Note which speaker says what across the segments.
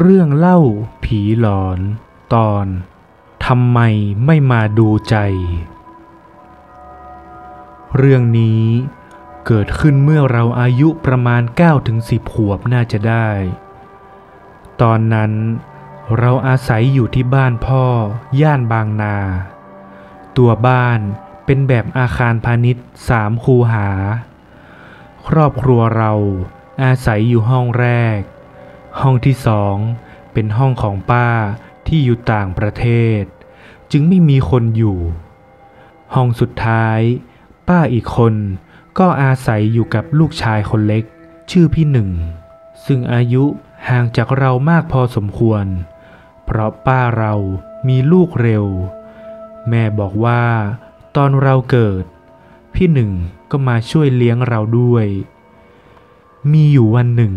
Speaker 1: เรื่องเล่าผีหลอน ตอนทำไมไม่มาดูใจ เรื่องนี้เกิดขึ้นเมื่อเราอายุประมาณ 9-10ขวบน่าจะได้ ตอนนั้นเราอาศัยอยู่ที่บ้านพ่อย่านบางนา ตัวบ้านเป็นแบบอาคารพาณิชย์สามคูหา ครอบครัวเราอาศัยอยู่ห้องแรก ห้องที่สองเป็นห้องของป้าที่อยู่ต่างประเทศ จึงไม่มีคนอยู่ ห้องสุดท้าย ป้าอีกคนก็อาศัยอยู่กับลูกชายคนเล็ก ชื่อพี่หนึ่ง ซึ่งอายุห่างจากเรามากพอสมควร เพราะป้าเรามีลูกเร็ว แม่บอกว่าตอนเราเกิด พี่หนึ่งก็มาช่วยเลี้ยงเราด้วย มีอยู่วันหนึ่ง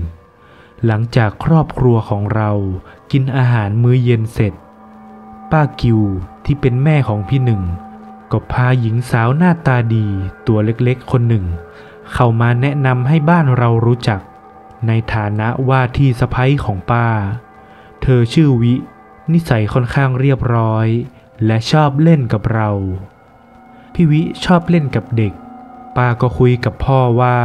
Speaker 1: หลังจากครอบครัวของเรากินอาหารมื้อเย็นเสร็จ ป้ากิวที่เป็นแม่ของพี่หนึ่ง ก็พาหญิงสาวหน้าตาดีตัวเล็กๆคนหนึ่ง เข้ามาแนะนำให้บ้านเรารู้จัก ในฐานะว่าที่สะพ้ยของป้า เธอชื่อวิ นิสัยค่อนข้างเรียบร้อย และชอบเล่นกับเรา พี่วิชอบเล่นกับเด็ก ป้าก็คุยกับพ่อว่า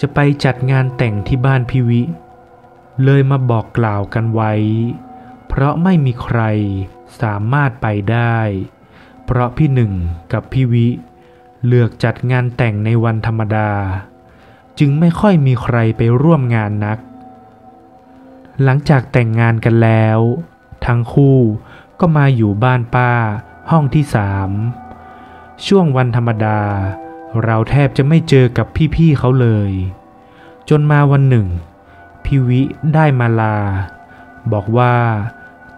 Speaker 1: จะไปจัดงานแต่งที่บ้านพี่วิ เลยมาบอกกล่าวกันไว้ เพราะไม่มีใครสามารถไปได้ เพราะพี่หนึ่งกับพี่วิ เลือกจัดงานแต่งในวันธรรมดา จึงไม่ค่อยมีใครไปร่วมงานนัก หลังจากแต่งงานกันแล้ว ทั้งคู่ก็มาอยู่บ้านป้าห้องที่สามช่วงวันธรรมดา เราแทบจะไม่เจอกับพี่ๆเขาเลย จนมาวันหนึ่ง พี่วิได้มาลา บอกว่า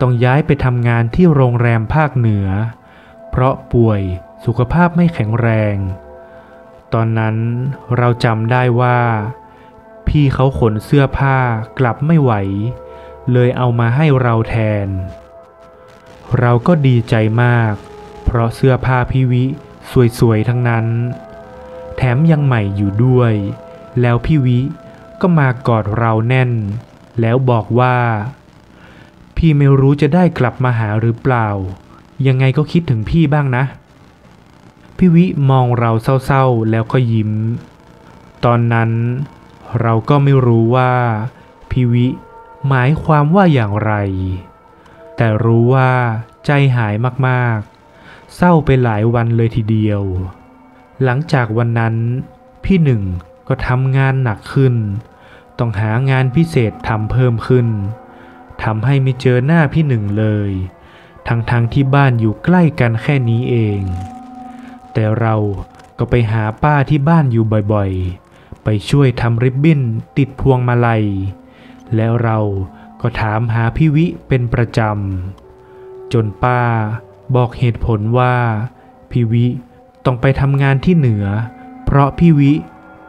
Speaker 1: ต้องย้ายไปทำงานที่โรงแรมภาคเหนือ เพราะป่วยสุขภาพไม่แข็งแรง ตอนนั้นเราจำได้ว่า พี่เขาขนเสื้อผ้ากลับไม่ไหว เลยเอามาให้เราแทน เราก็ดีใจมาก เพราะเสื้อผ้าพี่วิสวยๆทั้งนั้น แถมยังใหม่อยู่ด้วย แล้วพี่วิ ก็มากอดเราแน่น แล้วบอกว่า พี่ไม่รู้จะได้กลับมาหาหรือเปล่า ยังไงก็คิดถึงพี่บ้างนะ พี่วิมองเราเศร้าๆแล้วก็ยิ้ม ตอนนั้นเราก็ไม่รู้ว่าพี่วิหมายความว่าอย่างไร แต่รู้ว่าใจหายมากๆ เศร้าไปหลายวันเลยทีเดียว หลังจากวันนั้นพี่หนึ่ง ก็ทำงานหนักขึ้น ต้องหางานพิเศษทำเพิ่มขึ้นทำให้ไม่เจอหน้าพี่หนึ่งเลย ทั้งๆทที่บ้านอยู่ใกล้กันแค่นี้เอง แต่เราก็ไปหาป้าที่บ้านอยู่บ่อยๆ ไปช่วยทำริบบิ้นติดพวงมาลัย แล้วเราก็ถามหาพี่วิเป็นประจำ จนป้าบอกเหตุผลว่าพี่วิต้องไปทำงานที่เหนือ เพราะพี่วิ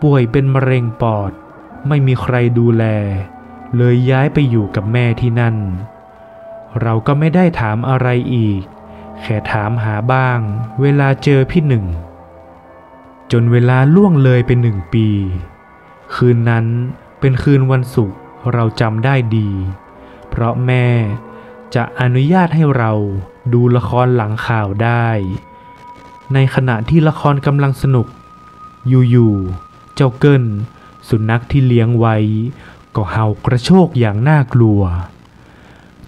Speaker 1: ป่วยเป็นมะเร็งปอด ไม่มีใครดูแล เลยย้ายไปอยู่กับแม่ที่นั่น เราก็ไม่ได้ถามอะไรอีก แค่ถามหาบ้าง เวลาเจอพี่หนึ่ง จนเวลาล่วงเลยเป็นหนึ่งปี คืนนั้นเป็นคืนวันศุกร์เราจำได้ดี เพราะแม่จะอนุญาตให้เราดูละครหลังข่าวได้ ในขณะที่ละครกำลังสนุก อยู่ๆ เจ้าเกิลสุนัขที่เลี้ยงไว้ ก็เห่ากระโชกอย่างน่ากลัว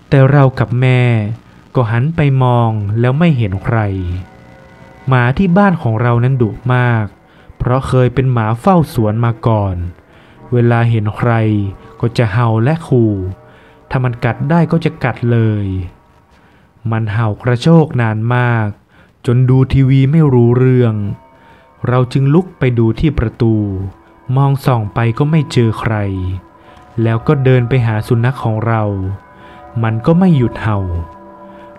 Speaker 1: แต่เรากับแม่ก็หันไปมองแล้วไม่เห็นใคร หมาที่บ้านของเรานั้นดุมาก เพราะเคยเป็นหมาเฝ้าสวนมาก่อน เวลาเห็นใครก็จะเห่าและขู่ถ้ามันกัดได้ก็จะกัดเลย มันเห่ากระโชกนานมาก จนดูทีวีไม่รู้เรื่อง เราจึงลุกไปดูที่ประตู มองส่องไปก็ไม่เจอใคร แล้วก็เดินไปหาสุนัขของเรา มันก็ไม่หยุดเห่า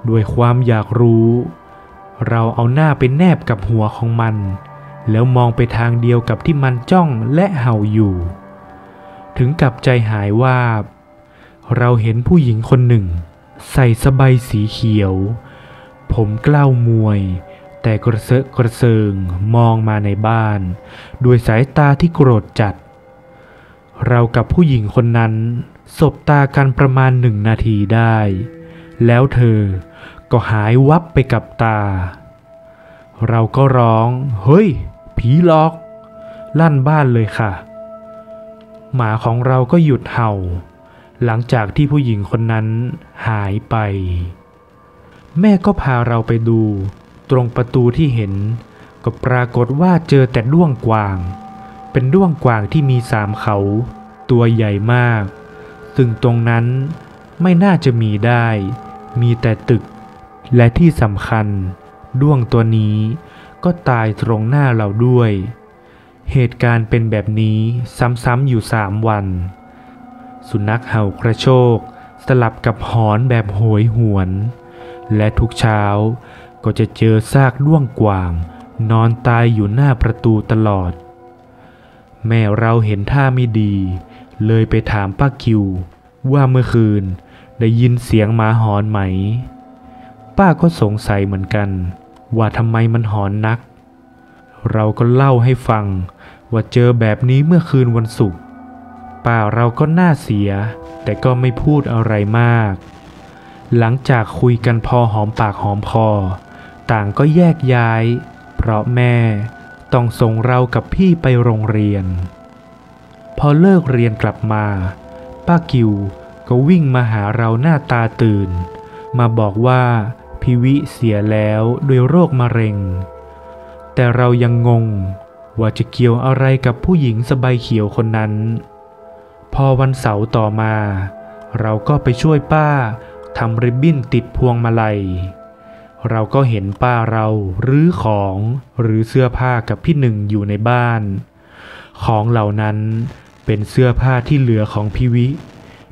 Speaker 1: ด้วยความอยากรู้ เราเอาหน้าไปแนบกับหัวของมัน แล้วมองไปทางเดียวกับที่มันจ้องและเห่าอยู่ ถึงกับใจหายว่า เราเห็นผู้หญิงคนหนึ่ง ใส่สบายสีเขียว ผมกล้าวมวย แต่กระเซอะกระเซิงมองมาในบ้าน ด้วยสายตาที่โกรธจัด เรากับผู้หญิงคนนั้นสบตากันประมาณหนึ่งนาทีได้ แล้วเธอก็หายวับไปกับตา เราก็ร้อง เฮ้ย ผีหลอก ลั่นบ้านเลยค่ะ หมาของเราก็หยุดเห่า หลังจากที่ผู้หญิงคนนั้นหายไป แม่ก็พาเราไปดู ตรงประตูที่เห็น ก็ปรากฏว่าเจอแต่ด้วงกวาง เป็นด้วงกวางที่มีสามเขา ตัวใหญ่มาก ซึ่งตรงนั้นไม่น่าจะมีได้ มีแต่ตึก และที่สำคัญ ด้วงตัวนี้ก็ตายตรงหน้าเราด้วย เหตุการณ์เป็นแบบนี้ซ้ำๆอยู่สามวัน สุนัขเห่ากระโชก สลับกับหอนแบบโหยหวน และทุกเช้า ก็จะเจอซากด้วงกวาง นอนตายอยู่หน้าประตูตลอด แม่เราเห็นท่าไม่ดี เลยไปถามป้าคิว ว่าเมื่อคืนได้ยินเสียงหมาหอนไหม ป้าก็สงสัยเหมือนกัน ว่าทำไมมันหอนนัก เราก็เล่าให้ฟัง ว่าเจอแบบนี้เมื่อคืนวันศุกร์ป้าเราก็น่าเสีย แต่ก็ไม่พูดอะไรมาก หลังจากคุยกันพอหอมปากหอมคอ ต่างก็แยกย้าย เพราะแม่ต้องส่งเรากับพี่ไปโรงเรียน พอเลิกเรียนกลับมา ป้ากิวก็วิ่งมาหาเราหน้าตาตื่น มาบอกว่าพิวิเสียแล้วด้วยโรคมะเร็ง แต่เรายังงงว่าจะเกี่ยวอะไรกับผู้หญิงสบายเขียวคนนั้น พอวันเสาร์ต่อมา เราก็ไปช่วยป้าทำริบบิ้นติดพวงมาลัย เราก็เห็นป้าเรารื้อของหรือเสื้อผ้ากับพี่หนึ่งอยู่ในบ้าน ของเหล่านั้นเป็นเสื้อผ้าที่เหลือของพี่วิ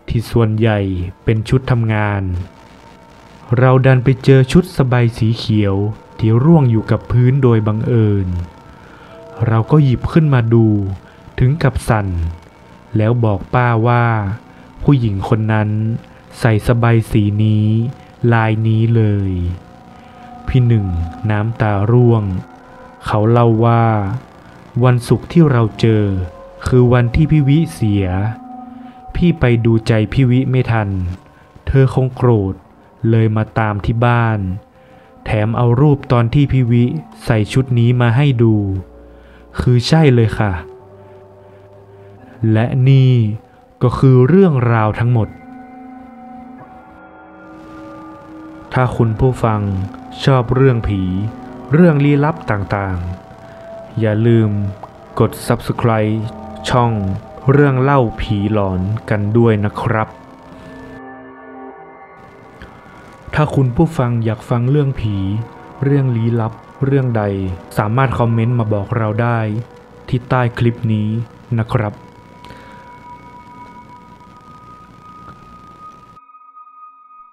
Speaker 1: ที่ส่วนใหญ่เป็นชุดทำงาน เราดันไปเจอชุดสบายสีเขียวที่ร่วงอยู่กับพื้นโดยบังเอิญ เราก็หยิบขึ้นมาดูถึงกับสั่น แล้วบอกป้าว่า ผู้หญิงคนนั้นใส่สบายสีนี้ ลายนี้เลย พี่หนึ่งน้ำตาร่วง เขาเล่าว่า วันศุกร์ที่เราเจอ คือวันที่พี่วิเสีย พี่ไปดูใจพี่วิไม่ทัน เธอคงโกรธเลยมาตามที่บ้าน แถมเอารูปตอนที่พี่วิใส่ชุดนี้มาให้ดู คือใช่เลยค่ะ และนี่ก็คือเรื่องราวทั้งหมด ถ้าคุณผู้ฟังชอบเรื่องผี เรื่องลี้ลับต่างๆ อย่าลืมกด subscribe ช่องเรื่องเล่าผีหลอนกันด้วยนะครับ ถ้าคุณผู้ฟังอยากฟังเรื่องผี เรื่องลี้ลับ เรื่องใด สามารถคอมเมนต์มาบอกเราได้ ที่ใต้คลิปนี้นะครับ